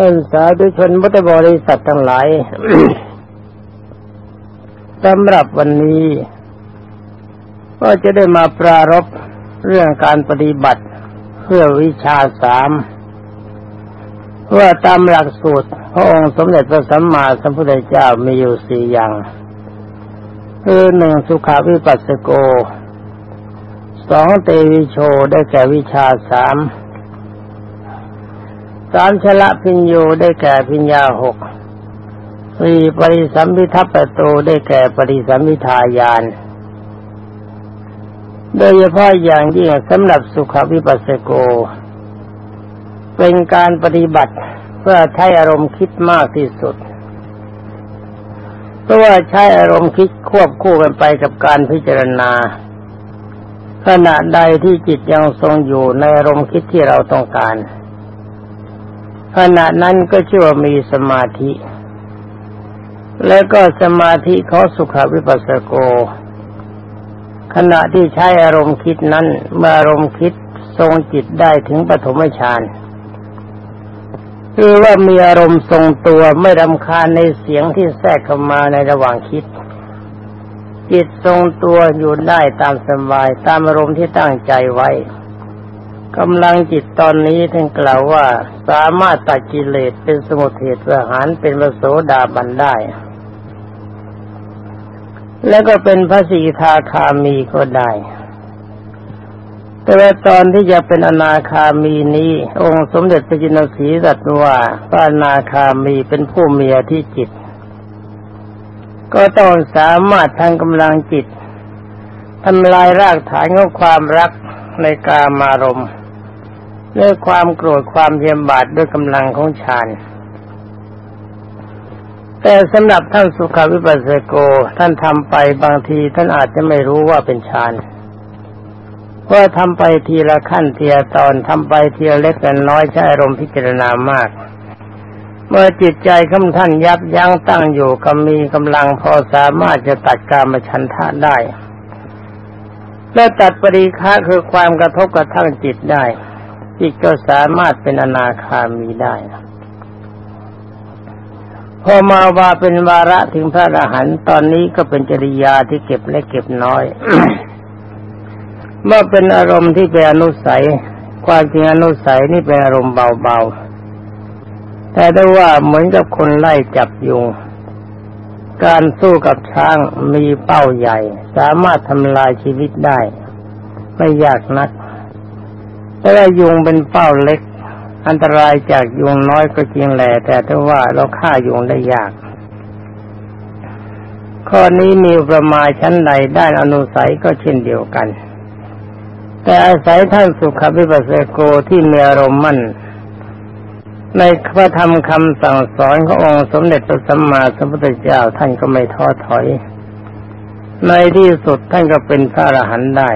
ท่านสาธุชนพุทธบริษัททั้งหลายสำหรับวันนี้ ก็จะได้มาปรารบเรื่องการปฏิบัติเพื่อวิชาสามว่าตามหลักสูตร พระองค์สมเด็จพระสัมมาสัมพุทธเจ้ามีอยู่สี่อย่าง คือหนึ่งสุขาวิปัสสโก สองเตวิโชได้แก่วิชาสาม สามชละพิญโยได้แก่พิญญาหกสี่ปริสัมพิทัปโตได้แก่ปริสัมพิทายาน โดยเฉพาะอย่างยิ่งสำหรับสุขวิปัสสโก เป็นการปฏิบัติเพื่อใช้อารมณ์คิดมากที่สุดเพราะว่าใช้อารมณ์คิดควบคู่กันไปกับการพิจารณา ขณะใดที่จิตยังทรงอยู่ในอารมณ์คิดที่เราต้องการ ขณะนั้นก็ชื่อว่ามีสมาธิ แล้วก็สมาธิเขาสุขวิปัสสโก ขณะที่ใช้อารมณ์คิดนั้นเมื่ออารมณ์คิดทรงจิตได้ถึงปฐมฌานคือว่ามีอารมณ์ทรงตัวไม่รำคาญในเสียงที่แทรกเข้ามาในระหว่างคิด จิตทรงตัวอยู่ได้ตามสบายตามอารมณ์ที่ตั้งใจไว้ กำลังจิตตอนนี้ท่านกล่าวว่า สามารถตัดกิเลสเป็นสมุทเทศประหารเป็นพระโสดาบันได้ แล้วก็เป็นพระสีทาคามีก็ได้ แต่ว่าตอนที่จะเป็นอนาคามีนี้ องค์สมเด็จพระจินสีตรัสว่าพระอนาคามีเป็นผู้มีอธิจิต ก็ต้องสามารถทางกำลังจิตทำลายรากฐานของความรักในกามารมณ์ ด้วยความโกรธความเยียมบาดด้วยกำลังของฌานแต่สำหรับท่านสุขวิปัสสโกท่านทำไปบางทีท่านอาจจะไม่รู้ว่าเป็นฌานเพราะทำไปทีละขั้นทีละตอนทำไปทีละเล็กแต่น้อยใช้อารมณ์พิจารณามาก เมื่อจิตใจของท่านยับยั้งตั้งอยู่ก็มีกำลังพอสามารถจะตัดกามชันทะได้ และตัดปริฆาคือความกระทบกระทั่งจิตได้ จิตก็สามารถเป็นอนาคามีได้ พอมาว่าเป็นวาระถึงพระอรหันต์ตอนนี้ก็เป็นจริยาที่เก็บและเก็บน้อย เมื่อเป็นอารมณ์ที่เป็นอนุสัย ความจริงอนุสัยนี่เป็นอารมณ์เบาๆ แต่ได้ว่าเหมือนกับคนไล่จับยุง การสู้กับช้างมีเป้าใหญ่ สามารถทำลายชีวิตได้ ไม่ยากนัก แต่ว่ายุงเป็นเป้าเล็ก อันตรายจากยุงน้อยก็จริงแหละแต่ถ้าว่าเราฆ่ายุงได้ยาก ข้อนี้มีประมาณชั้นใดได้อนุสัยก็เช่นเดียวกัน แต่อาศัยท่านสุขวิปัสสโกที่มีอารมณ์มั่นในพระธรรมคำสั่งสอนขององค์สมเด็จพระสัมมาสัมพุทธเจ้าท่านก็ไม่ท้อถอย ในที่สุดท่านก็เป็นพระอรหันต์ได้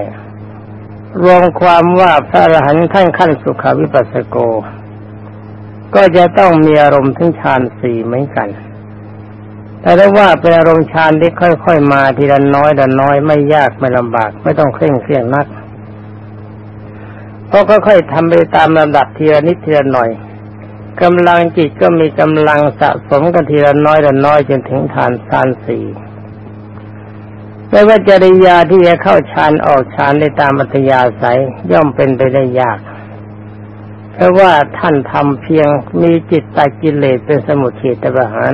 รวมความว่าพระอรหันต์ขั้นขั้นสุขวิปัสสโก ก็จะต้องมีอารมณ์ถึงฌานสี่เหมือนกัน แต่ถ้าว่าเป็นอารมณ์ฌานที่ค่อยๆมาทีละน้อยละน้อยไม่ยากไม่ลำบาก ไม่ต้องเคร่งเครียดนักเพราะค่อยๆทำไปตามลำดับทีละนิดทีละหน่อยกำลังจิตก็มีกำลังสะสมกันทีละน้อยละน้อยจนถึงฐานฌานสี่ ไม่ว่าจริยาที่จะเข้าฌานออกฌานในตามอัธยาศัยย่อมเป็นไปได้ยาก เพราะว่าท่านทำเพียงมีจิตตัดกิเลสเป็นสมุทเฉตประหาร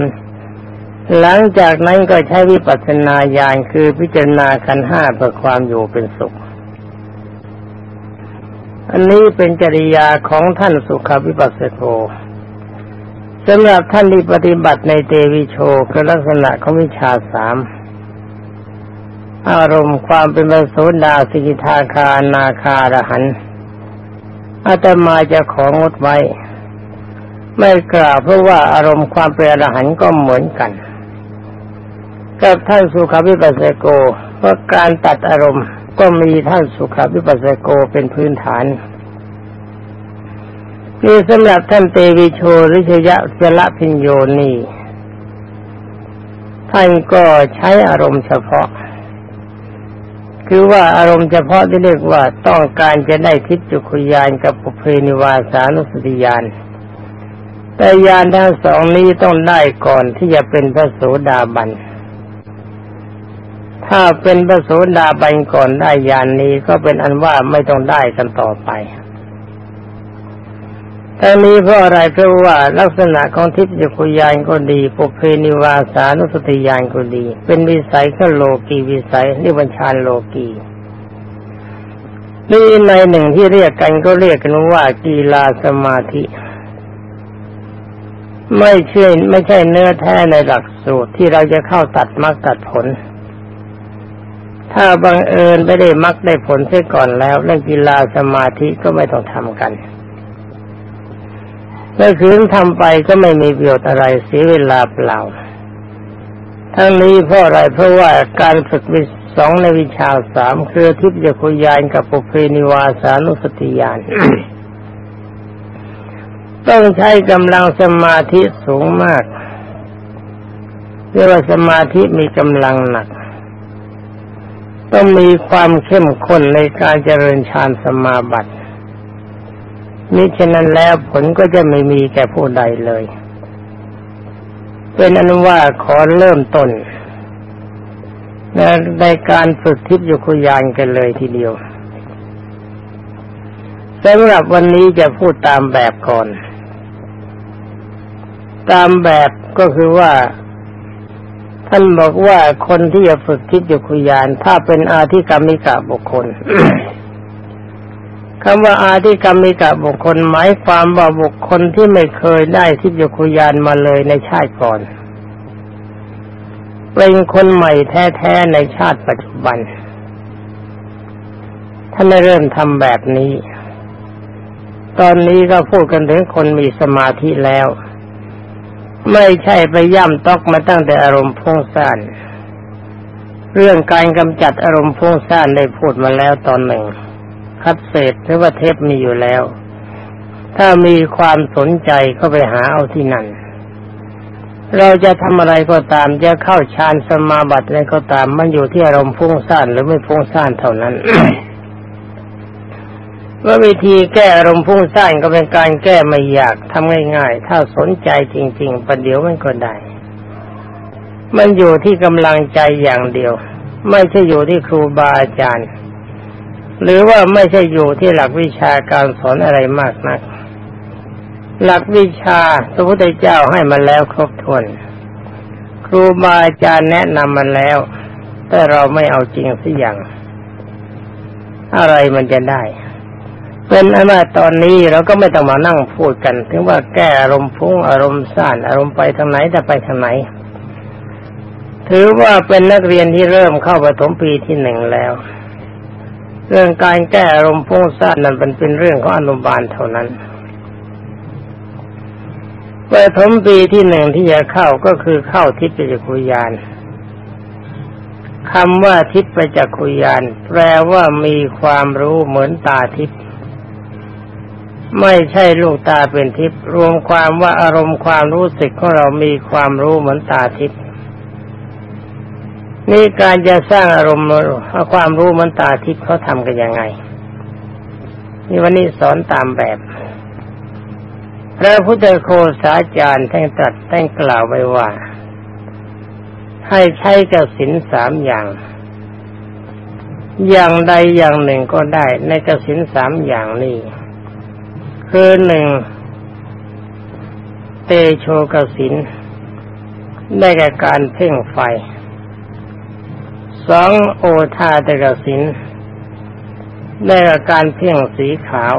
หลังจากนั้นก็ใช้วิปัสสนาญาณคือพิจารณาขันห้าเพื่อความอยู่เป็นสุข อันนี้เป็นจริยาของท่านสุขวิปัสสโกสำหรับท่านที่ปฏิบัติในเตวิโชคือลักษณะของวิชาสาม อารมณ์ความเป็นพระโสดาสิกิทาคานาคารหันอาตมาจะของดไว้ ไม่กล่าวเพราะว่าอารมณ์ความเป็นอรหันก็เหมือนกัน กับท่านสุขวิปัสสโกเพราะการตัดอารมณ์ก็มีท่านสุขวิปัสสโกเป็นพื้นฐานนี่สำหรับท่านเตวิโชริชยะเจละพิญโยนีท่านก็ใช้อารมณ์เฉพาะ คือว่าอารมณ์เฉพาะที่เรียกว่าต้องการจะได้ทิพจุคุยานกับปุเพนิวาสานุสติยานแต่ยานทั้งสองนี้ต้องได้ก่อนที่จะเป็นพระโสดาบัน ถ้าเป็นพระโสดาบันก่อนได้ยานนี้ก็เป็นอันว่าไม่ต้องได้กันต่อไป ทั้งนี้เพราะอะไรเพราะว่าลักษณะของทิพยคุยานก็ดีปุเพนิวาสานุสติยานก็ดี เป็นวิสัยก็โลกีวิสัยนิบัญชาโลกีนี่ในหนึ่งที่เรียกกันก็เรียกกันว่ากีฬาสมาธิ ไม่ใช่ไม่ใช่เนื้อแท้ในหลักสูตรที่เราจะเข้าตัดมรรคตัดผล ถ้าบังเอิญไม่ได้มรรคได้ผลเสียก่อนแล้วเรื่องกีฬาสมาธิก็ไม่ต้องทำกัน ถ้าคืนทำไปก็ไม่มีประโยชน์อะไรเสียเวลาเปล่า ทั้งนี้เพราะอะไรเพราะว่าการฝึกวิสองในวิชาสามคือทิพยคุยานกับปุเพนิวาสานุสติยานต้องใช้กำลังสมาธิสูงมากเรียกว่าสมาธิมีกำลังหนัก ต้องมีความเข้มข้นในการเจริญฌานสมาบัติ มิฉะนั้นแล้วผลก็จะไม่มีแก่ผู้ใดเลย เป็นอนุว่าขอเริ่มต้นในการฝึกทิพย์ยุคุยานกันเลยทีเดียวสำหรับวันนี้จะพูดตามแบบก่อน ตามแบบก็คือว่า ท่านบอกว่าคนที่จะฝึกทิพย์ยุคุยาน ถ้าเป็นอาธิกรรมิกะบุคคล คำว่าอาธิกรรมิกะบุคคลหมายความว่าบุคคลที่ไม่เคยได้ทิพยคุยานมาเลยในชาติก่อน เป็นคนใหม่แท้ๆในชาติปัจจุบันท่านเริ่มทำแบบนี้ ตอนนี้ก็พูดกันถึงคนมีสมาธิแล้ว ไม่ใช่ไปย่ำตอกมาตั้งแต่อารมณ์พุ่งซ่านเรื่องการกำจัดอารมณ์พุ่งซ่านได้พูดมาแล้วตอนหนึ่ง คัดเศษหรือว่าเทปมีอยู่แล้ว ถ้ามีความสนใจก็ไปหาเอาที่นั่น เราจะทำอะไรก็ตามจะเข้าฌานสมาบัติอะไรก็ตามมันอยู่ที่อารมณ์ฟุ้งซ่านหรือไม่ฟุ้งซ่านเท่านั้นว่าวิธีแก้อารมณ์ฟุ้งซ่านก็เป็นการแก้ไม่ยากทำง่าย ๆ ถ้าสนใจจริง ๆ ประเดี๋ยวมันก็ได้ มันอยู่ที่กำลังใจอย่างเดียว ไม่ใช่อยู่ที่ครูบาอาจารย์ หรือว่าไม่ใช่อยู่ที่หลักวิชาการสอนอะไรมากนัก หลักวิชาพระพุทธเจ้าให้มาแล้วครบถ้วน ครูบาอาจารย์แนะนำมาแล้ว แต่เราไม่เอาจริงสักอย่าง อะไรมันจะได้ เป็นอันว่าตอนนี้เราก็ไม่ต้องมานั่งพูดกัน ถึงว่าแก้อารมณ์ฟุ้งอารมณ์ซ่านอารมณ์ไปทางไหนจะไปทางไหน ถือว่าเป็นนักเรียนที่เริ่มเข้าประถมปีที่หนึ่งแล้ว เรื่องการแก้อารมณ์ฟุ้งซ่านนั้นเป็นเป็นเรื่องของอนุบาลเท่านั้นปฐมปีที่หนึ่งที่จะเข้าก็คือเข้าทิพยจักขุยานคำว่าทิพยจักขุยานแปลว่ามีความรู้เหมือนตาทิพย์ไม่ใช่ลูกตาเป็นทิพย์รวมความว่าอารมณ์ความรู้สึกของเรามีความรู้เหมือนตาทิพย์ นี่การจะสร้างอารมณ์ความรู้มันตาทิพย์เขาทำกันยังไง นี่วันนี้สอนตามแบบ พระพุทธโคสาจารย์ท่านตรัสท่านกล่าวไว้ว่า ให้ใช้กสินสามอย่าง อย่างใดอย่างหนึ่งก็ได้ในกสินสามอย่างนี้คือหนึ่งเตโชกสินได้แก่การเพ่งไฟ สองโอทาตกสินได้กับการเพ่งสีขาว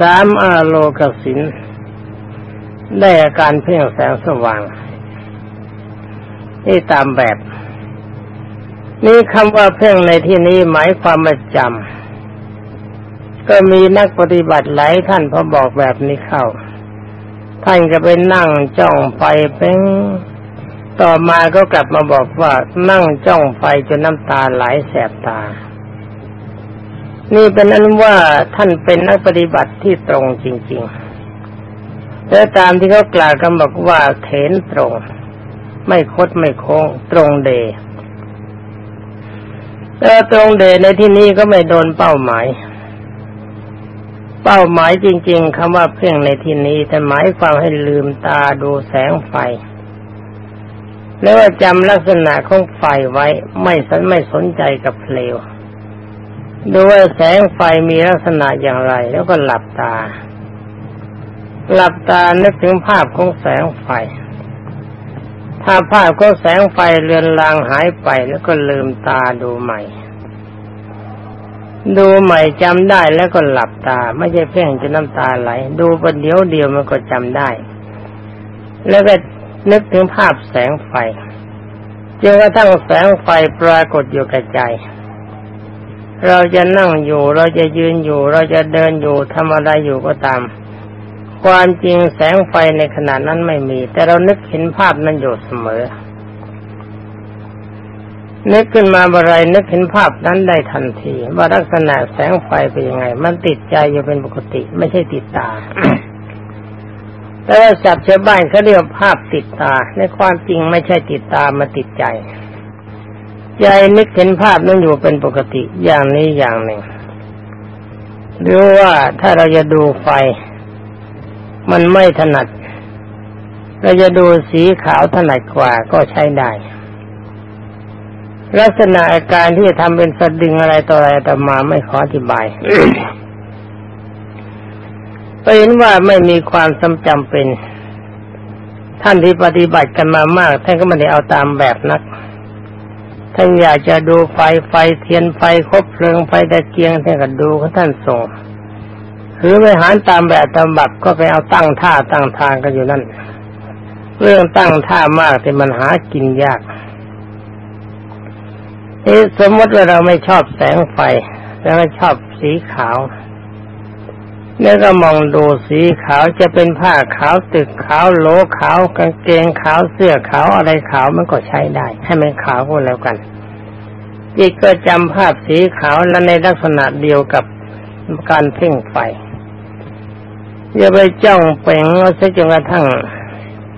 สามอาโลกสินได้อาการเพ่งแสงสว่างนี่ตามแบบ นี่คำว่าเพ่งในที่นี้หมายความมาจำก็มีนักปฏิบัติหลายท่านพอบอกแบบนี้เข้า ท่านก็ไปนั่งจ้องไปเพ่ง ต่อมาก็กลับมาบอกว่านั่งจ้องไฟจนน้ำตาไหลแสบตา นี่เป็นนั้นว่าท่านเป็นนักปฏิบัติที่ตรงจริง ๆแต่ตามที่เขากล่าวกันบอกว่าเถนตรง ไม่คดไม่โค้งตรงเดแต่ตรงเดในที่นี้ก็ไม่โดนเป้าหมาย เป้าหมายจริง ๆคำว่าเพ่งในที่นี้แต่หมายความให้ลืมตาดูแสงไฟ แล้วว่าจำลักษณะของไฟไว้ไม่สนไม่สนใจกับเปลวดูว่าแสงไฟมีลักษณะอย่างไร แล้วก็หลับตา หลับตานึกถึงภาพของแสงไฟ ถ้าภาพของแสงไฟเลือนลางหายไปแล้วก็ลืมตาดูใหม่ ดูใหม่จำได้แล้วก็หลับตา ไม่ใช่เพ่งจนน้ำตาไหล ดูประเดี๋ยวเดียวมันก็จำได้ แล้วก็ นึกถึงภาพแสงไฟจนกระทั่งแสงไฟปรากฏอยู่กับใจ เราจะนั่งอยู่เราจะยืนอยู่ เราจะเดินอยู่ทำอะไรอยู่ก็ตาม ความจริงแสงไฟในขณะนั้นไม่มี แต่เรานึกเห็นภาพนั้นอยู่เสมอ นึกขึ้นมาบรายนึกเห็นภาพนั้นได้ทันที ว่าลักษณะแสงไฟเป็นยังไง มันติดใจอยู่เป็นปกติ ไม่ใช่ติดตา แต่ว่าสับชาวบ้านเขาเรียกภาพติดตา ในความจริงไม่ใช่ติดตามาติดใจ ใจนึกเห็นภาพนั้นอยู่เป็นปกติอย่างนี้อย่างหนึ่ง หรือว่าถ้าเราจะดูไฟ มันไม่ถนัด เราจะดูสีขาวถนัดกว่าก็ใช้ได้ ลักษณะอาการที่จะทำเป็นสะดึงอะไรต่ออะไรแต่มาไม่ขออธิบาย ก็เห็นว่าไม่มีความสำจำเป็น ท่านที่ปฏิบัติกันมามาก ท่านก็ไม่ได้เอาตามแบบนัก ท่านอยากจะดูไฟไฟเทียนไฟคบเพลิงไฟตะเกียงท่านก็ดูของท่านส่งหรือไปหารตามแบบตามบับก็ไปเอาตั้งท่าตั้งทางกันอยู่นั่น เรื่องตั้งท่ามากแต่มันหากินยากนี่สมมติว่าเราไม่ชอบแสงไฟ แล้วไม่ชอบสีขาว เนี่ยก็มองดูสีขาวจะเป็นผ้าขาวตึกขาวโลขาวกางเกงขาวเสื้อขาวอะไรขาวมันก็ใช้ได้ ให้มันขาวก็แล้วกันจิตก็จำภาพสีขาวและในลักษณะเดียวกับการเพ่งไฟอย่าไปจ้องเป่งเอาซะจนกระทั่ง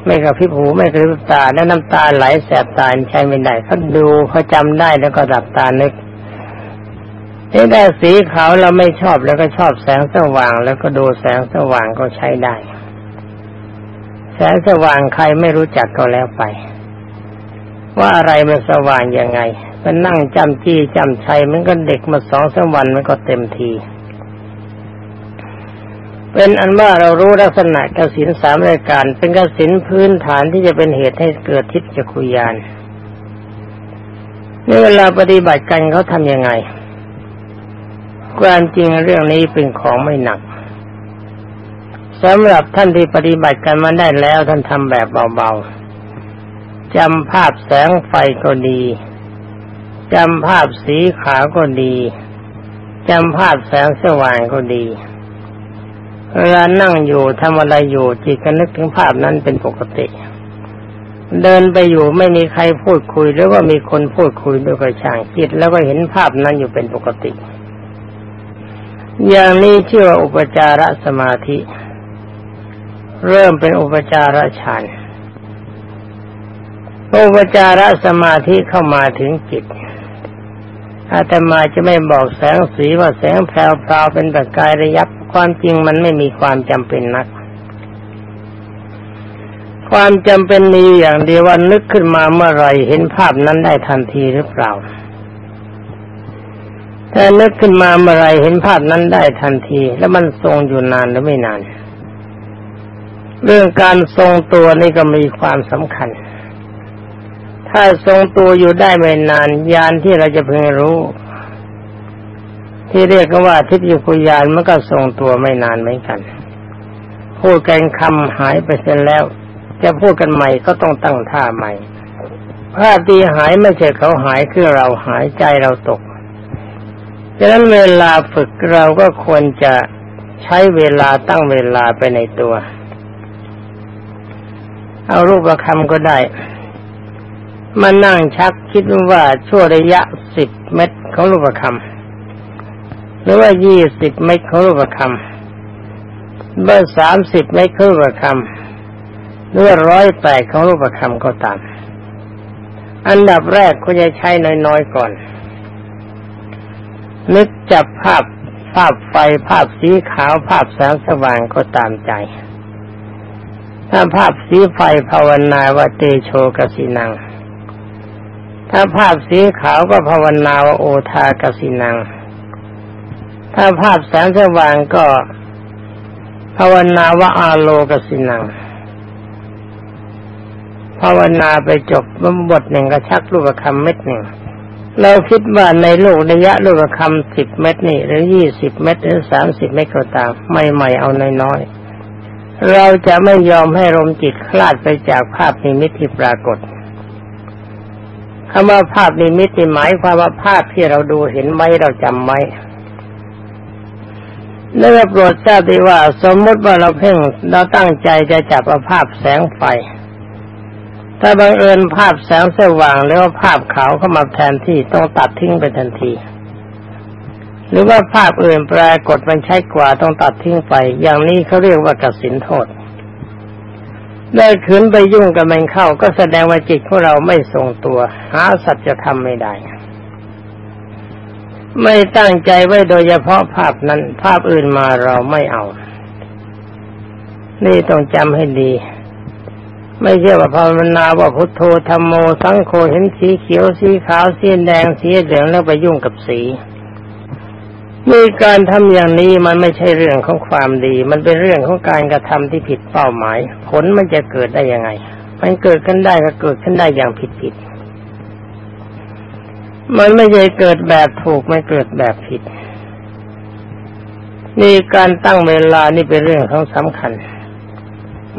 ไม่กับพิบูไม่กระพริบตา แล้วน้ำตาไหลแสบตาใช้ไม่ได้เขาดูเขาจำได้แล้วก็ดับตานึก นี่ได้สีขาวเราไม่ชอบแล้วก็ชอบแสงสว่าง แล้วก็ดูแสงสว่างก็ใช้ได้ แสงสว่างใครไม่รู้จักก็แล้วไป ว่าอะไรมันสว่างยังไง มันนั่งจำจี้จำชัยมันก็เด็กมาสองสามวันมันก็เต็มทีเป็นอันว่าเรารู้ลักษณะกสินสามรายการ เป็นกสินพื้นฐานที่จะเป็นเหตุให้เกิดทิพยจักรุยานนี่เวลาปฏิบัติกันเขาทำยังไง ความจริงเรื่องนี้เป็นของไม่หนักสำหรับท่านที่ปฏิบัติกันมาได้แล้วท่านทำแบบเบาๆจำภาพแสงไฟก็ดีจำภาพสีขาวก็ดีจำภาพแสงสว่างก็ดีเวลานั่งอยู่ทำอะไรอยู่จิตก็นึกถึงภาพนั้นเป็นปกติ เดินไปอยู่ไม่มีใครพูดคุยหรือว่ามีคนพูดคุยด้วยกระช่างจิตแล้วก็เห็นภาพนั้นอยู่เป็นปกติ อย่างนี้ชื่อว่าอุปจารสมาธิ เริ่มเป็นอุปจารฌานอุปจารสมาธิเข้ามาถึงจิตอาตมาจะไม่บอกแสงสีว่าแสงแพรวๆเป็นประกายระยับความจริงมันไม่มีความจำเป็นนัก ความจำเป็นมีอย่างเดียวว่านึกขึ้นมาเมื่อไรเห็นภาพนั้นได้ทันทีหรือเปล่า ถ้านึกขึ้นมาเมื่อไรเห็นภาพนั้นได้ทันที แล้วมันทรงอยู่นานหรือไม่นาน เรื่องการทรงตัวนี่ก็มีความสำคัญ ถ้าทรงตัวอยู่ได้ไม่นาน ยานที่เราจะเพิ่งรู้ ที่เรียกว่าทิพยุคุยานมันก็ทรงตัวไม่นานเหมือนกันพูดกันคำหายไปเสร็จแล้ว จะพูดกันใหม่ก็ต้องตั้งท่าใหม่ภาพที่หายไม่ใช่เขาหายคือเราหายใจเราตก ฉะนั้นเวลาฝึกเราก็ควรจะใช้เวลาตั้งเวลาไปในตัว เอารูปประคำก็ได้ มานั่งชักคิดว่าช่วระยะสิบเมตรของรูปประคำหรือว่ายี่สิบเมตรของรูปคำเบอร์สามสิบเมตรของรูปคำหรือว่าร้อยแปดของรูปคำก็ตาม อันดับแรกก็จะใช้น้อยๆก่อน นึกจับภาพภาพไฟภาพสีขาวภาพแสงสว่างก็ตามใจ ถ้าภาพสีไฟภาวนาว่าเตโชกสินัง ถ้าภาพสีขาวก็ภาวนาว่าโอทากสินัง ถ้าภาพแสงสว่างก็ภาวนาว่าอาโลกสินัง ภาวนาไปจบบทหนึ่งก็ชักลูกคำเม็ดหนึ่ง เราคิดว่าในโลกระยะลูกคำสิบเม็ดนี่หรือยี่สิบเม็ดหรือสามสิบเม็ดก็ตามไม่ใหม่เอาน้อยๆเราจะไม่ยอมให้ลมจิตคลาดไปจากภาพนิมิตที่ปรากฏคำว่าภาพนิมิตหมายความว่าภาพที่เราดูเห็นไว้เราจำไว้แล้วโปรดทราบดีว่าสมมติว่าเราเพ่งเราตั้งใจจะจับอาภาพแสงไฟ ถ้าบังเอิญภาพแสงสว่างหรือว่าภาพขาวเข้ามาแทนที่ต้องตัดทิ้งไปทันที หรือว่าภาพอื่นปรากฏมันใช้กว่าต้องตัดทิ้งไป อย่างนี้เขาเรียกว่ากสินโทษได้ขืนไปยุ่งกับมันเข้า ก็แสดงว่าจิตของเราไม่ทรงตัว หาสัจธรรมไม่ได้ ไม่ตั้งใจไว้โดยเฉพาะภาพนั้น ภาพอื่นมาเราไม่เอา นี่ต้องจำให้ดี ไม่ใช่ว่าภาวนาว่าพุทโธธรรมโมสังโฆเห็นสีเขียวสีขาวสีแดงสีเหลืองแล้วไปยุ่งกับสีมีการทำอย่างนี้มันไม่ใช่เรื่องของความดี มันเป็นเรื่องของการกระทำที่ผิดเป้าหมาย ผลมันจะเกิดได้ยังไง มันเกิดขึ้นได้ก็เกิดขึ้นได้อย่างผิดผิด มันไม่ใช่เกิดแบบถูกไม่เกิดแบบผิดนี่การตั้งเวลานี่เป็นเรื่องของสำคัญ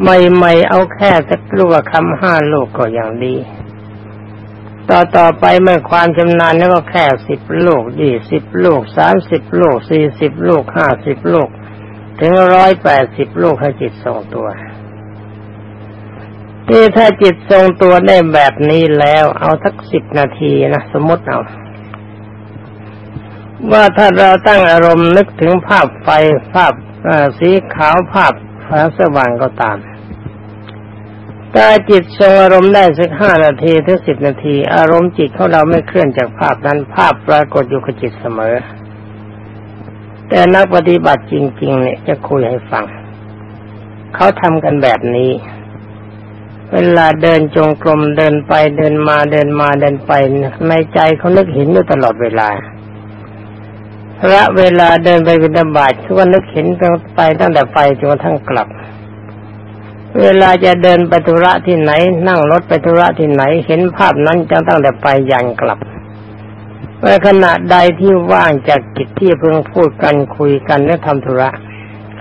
ใหม่ๆเอาแค่สักลูกคำห้าลูกก็อย่างดี ต่อต่อไปเมื่อความชำนาญแล้วก็แค่สิบลูกยี่สิบลูกสามสิบลูกสี่สิบลูกห้าสิบลูก ถึงร้อยแปดสิบลูกให้จิตทรงตัวนี่ถ้าจิตทรงตัวได้แบบนี้แล้วเอาสักสิบนาทีนะสมมติเอา ว่าถ้าเราตั้งอารมณ์นึกถึงภาพไฟภาพสีขาวภาพฟ้าสว่างก็ตาม ถ้าจิตทรงอารมณ์ได้สักห้านาทีถึงสิบนาที อารมณ์จิตของเราไม่เคลื่อนจากภาพนั้นภาพปรากฏอยู่กับจิตเสมอ แต่นักปฏิบัติจริง ๆ เนี่ยจะคุยให้ฟัง เขาทำกันแบบนี้ เวลาเดินจงกรมเดินไปเดินมาเดินมาเดินไป ในใจเขานึกเห็นอยู่ตลอดเวลาพระเวลาเดินไปบิณฑบาตทุกวันนึกเห็นไปตั้งแต่ไปจนกระทั่งกลับ เวลาจะเดินไปธุระที่ไหน นั่งรถไปธุระที่ไหน เห็นภาพนั้นจนตั้งแต่ไปยันกลับเมื่อขณะใดที่ว่างจากกิจที่เพิ่งพูดกันคุยกันและทำธุระ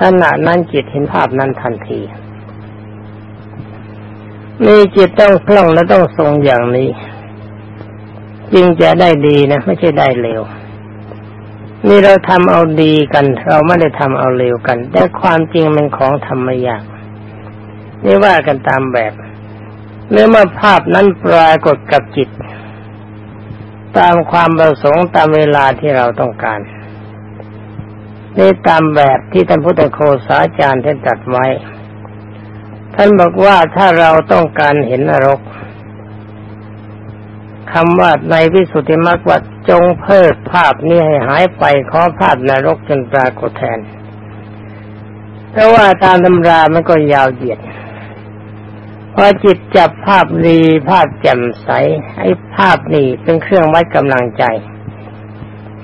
ขณะนั้นจิตเห็นภาพนั้นทันทีนี่จิตต้องคล่องและต้องทรงอย่างนี้ จึงจะได้ดีนะ ไม่ใช่ได้เร็ว นี่เราทำเอาดีกัน เราไม่ได้ทำเอาเร็วกัน แต่ความจริงมันของธรรมยาก นี่ว่ากันตามแบบเมื่อมาภาพนั้นปรากฏกับจิต ตามความประสงค์ตามเวลาที่เราต้องการนี่ตามแบบที่ท่านพุทธโคสาจารย์ท่านจัดไว้ ท่านบอกว่าถ้าเราต้องการเห็นนรกคำว่าในวิสุทธิมรรคว่าจงเพิกภาพนี้ให้หายไปขอภาพนรกจนปรากฏแทนเพราะว่าตามตำรามันก็ยาวเหยียด พอจิตจับภาพดีภาพแจ่มใสไอ้ภาพนี้เป็นเครื่องวัดกำลังใจ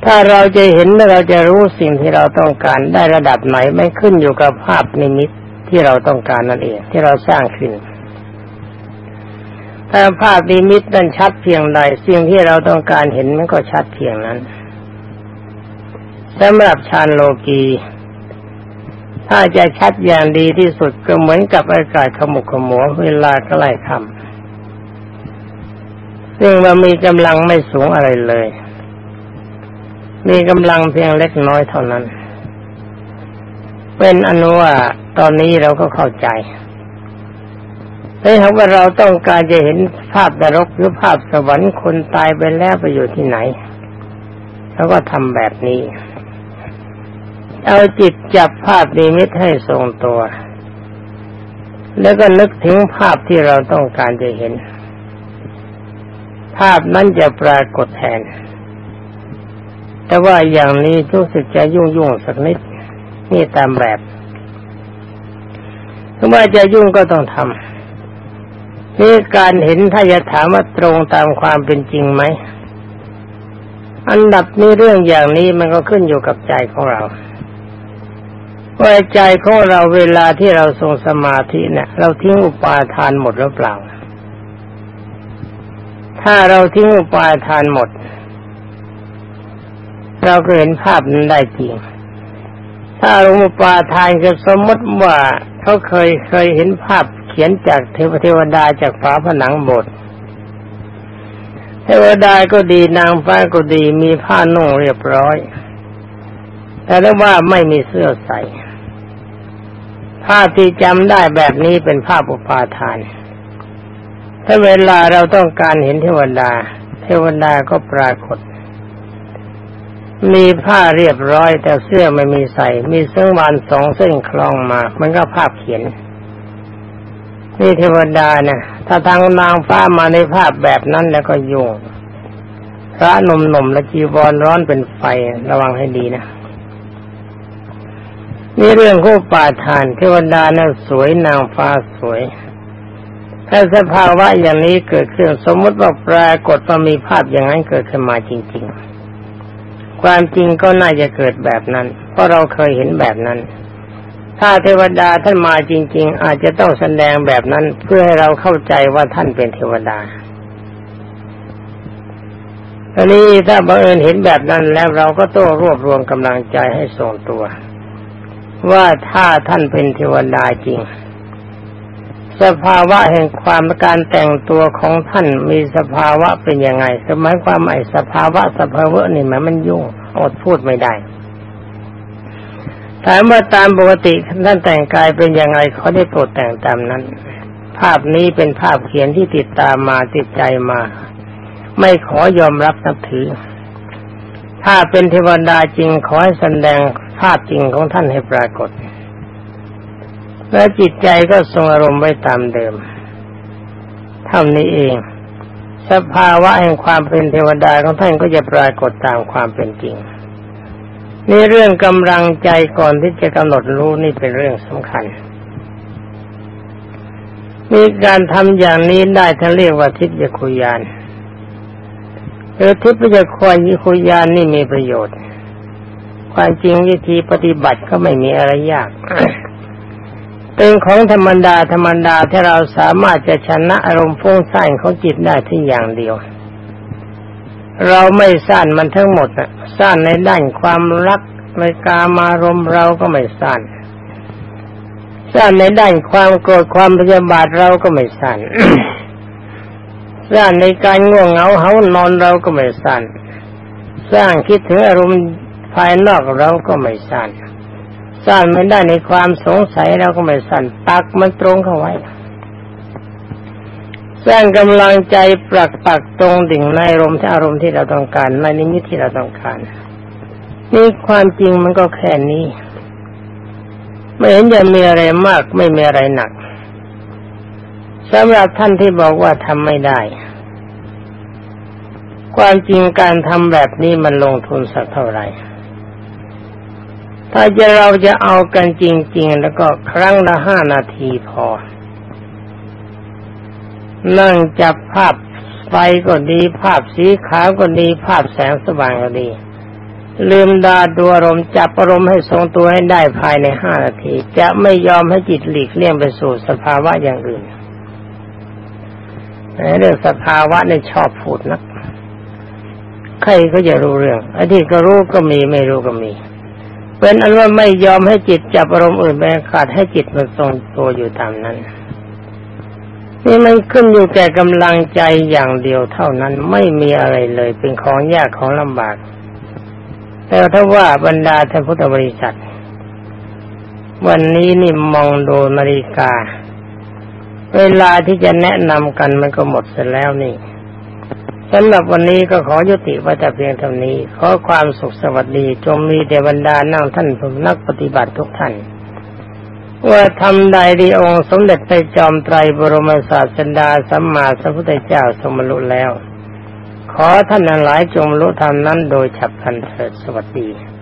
ถ้าเราจะเห็นและเราจะรู้สิ่งที่เราต้องการได้ระดับไหนไม่ขึ้นอยู่กับภาพนิมิตที่เราต้องการนั่นเองที่เราสร้างขึ้นถ้าภาพนิมิตนั้นชัดเพียงใดสิ่งที่เราต้องการเห็นมันก็ชัดเพียงนั้นสำหรับฌานโลกี ถ้าจะชัดอย่างดีที่สุดก็เหมือนกับอากาศขมุกขมัวเวลาใกล้ค่ำซึ่งมันมีกำลังไม่สูงอะไรเลย มีกำลังเพียงเล็กน้อยเท่านั้น เป็นอนุว่าตอนนี้เราก็เข้าใจถ้าหากว่าเราต้องการจะเห็นภาพนรกหรือภาพสวรรค์คนตายไปแล้วไปอยู่ที่ไหนเราก็ทำแบบนี้ เอาจิตจับภาพนิมิตให้ทรงตัว แล้วก็นึกถึงภาพที่เราต้องการจะเห็น ภาพนั้นจะปรากฏแทน แต่ว่าอย่างนี้รู้สึกจะยุ่งยุ่งสักนิดนี่ตามแบบถ้าว่าจะยุ่งก็ต้องทำนี่การเห็นถ้าจะถามว่าตรงตามความเป็นจริงไหมอันดับนี้เรื่องอย่างนี้มันก็ขึ้นอยู่กับใจของเรา ว่าใจของเราเวลาที่เราทรงสมาธิเนี่ย เราทิ้งอุปาทานหมดหรือเปล่า ถ้าเราทิ้งอุปาทานหมด เราก็เห็นภาพนั้นได้จริง ถ้าอุปาทานก็สมมติว่าเขาเคยเคยเห็นภาพเขียนจากเทวเทวดาจากฝาผนังบสถ์เทวดาก็ดีนางฟ้าก็ดีมีผ้านุ่งเรียบร้อย แต่ได้ว่าไม่มีเสื้อใส่ ภาพที่จำได้แบบนี้เป็นภาพอุปาทาน ถ้าเวลาเราต้องการเห็นเทวดา เทวดาก็ปรากฏ มีผ้าเรียบร้อยแต่เสื้อไม่มีใส่ มีเส้นวันสองเส้นคลองมา มันก็ภาพเขียนนี่เทวดาเนี่ยถ้าทางนางฟ้ามาในภาพแบบนั้นแล้วก็ยุ่งพระหนุ่มๆและจีวรร้อนเป็นไฟระวังให้ดีนะ นี่เรื่องคู่ป่าทานเทวดานั้นสวยนางฟ้าสวย ถ้าสภาวะอย่างนี้เกิดขึ้นสมมติว่าปรากฏว่ามีภาพอย่างนั้นเกิดขึ้นมาจริง ๆ ความจริงก็น่าจะเกิดแบบนั้น เพราะเราเคยเห็นแบบนั้น ถ้าเทวดาท่านมาจริง ๆ อาจจะต้องแสดงแบบนั้นเพื่อให้เราเข้าใจว่าท่านเป็นเทวดาอันนี้ถ้าบังเอิญเห็นแบบนั้นแล้วเราก็ต้องรวบรวมกำลังใจให้ทรงตัว ว่าถ้าท่านเป็นเทวดาจริง สภาวะแห่งความการแต่งตัวของท่านมีสภาวะเป็นยังไง สมัยความหมายสภาวะสภาวะนี่มันมันยุ่งอดพูดไม่ได้ถามว่าตามปกติท่านแต่งกายเป็นยังไงเขาได้โปรดแต่งตามนั้น ภาพนี้เป็นภาพเขียนที่ติดตามมาติดใจมา ไม่ขอยอมรับนับถือ ถ้าเป็นเทวดาจริงขอให้แสดงภาพจริงของท่านให้ปรากฏ และจิตใจก็ทรงอารมณ์ไว้ตามเดิมเท่านี้เอง สภาวะแห่งความเป็นเทวดาของท่านก็จะปรากฏตามความเป็นจริงนี่เรื่องกำลังใจก่อนที่จะกำหนดรู้นี่เป็นเรื่องสำคัญ มีการทำอย่างนี้ได้ท่านเรียกว่าทิพยคุยาน หรือทิพยคุยานนี่มีประโยชน์ ความจริงวิธีปฏิบัติก็ไม่มีอะไรยาก เป็นของธรรมดาธรรมดาที่เราสามารถจะชนะอารมณ์ฟุ้งซ่านของจิตได้ที่อย่างเดียว เราไม่ซ่านมันทั้งหมดอะซ่านในด้านความรักในกามารมเราก็ไม่ซ่านซ่านในด้านความโกรธความพยาบาทเราก็ไม่ซ่าน ซ่านในการง่วงเหงาเหานอนเราก็ไม่ซ่านสร้างคิดถึงอารมณ์ภายนอกเราก็ไม่สั้นสั้นไม่ได้ในความสงสัยเราก็ไม่สั้นตักมันตรงเข้าไว้ สร้างกำลังใจปรักปักตรงดิ่งในอารมณ์ที่อารมณ์ที่เราต้องการในนิมิตที่เราต้องการนี่ความจริงมันก็แค่นี้ ไม่เห็นจะมีอะไรมากไม่มีอะไรหนัก สำหรับท่านที่บอกว่าทำไม่ได้ ความจริงการทำแบบนี้มันลงทุนสักเท่าไหร่ ถ้าจะเราจะเอากันจริง ๆ แล้วก็ครั้งละห้านาทีพอ นั่งจับภาพไฟก็ดี ภาพสีขาวก็ดี ภาพแสงสว่างก็ดี ลืมดาดูอารมณ์จับอารมณ์ให้ทรงตัวให้ได้ภายในห้านาที จะไม่ยอมให้จิตหลีกเลี่ยงไปสู่สภาวะอย่างอื่น เรื่องสภาวะในชอบพูดนะใครก็จะรู้เรื่องไอ้ที่ก็รู้ก็มีไม่รู้ก็มี เป็นอันว่าไม่ยอมให้จิตจับอารมณ์อื่นไปขาดให้จิตมันทรงตัวอยู่ตามนั้นนี่มันขึ้นอยู่แก่กำลังใจอย่างเดียวเท่านั้นไม่มีอะไรเลยเป็นของยากของลำบาก แต่ถ้าว่าบรรดาท่านพุทธบริษัท วันนี้นี่มองดูนาฬิกา เวลาที่จะแนะนำกันมันก็หมดเสร็จแล้วนี่สำหรับวันนี้ก็ขอยุติไว้แต่เพียงเท่านี้ ขอความสุขสวัสดีจงมีเดบรรดานั่งท่านผู้นักปฏิบัติทุกท่าน ว่าทำใดดีองค์สมเด็จไปจอมไตรบรมศาสดาสัมมาสัมพุทธเจ้าสมรุแล้วขขอท่านหลายจงรู้ธรรมนั้นโดยฉับพลันเถิดสวัสดี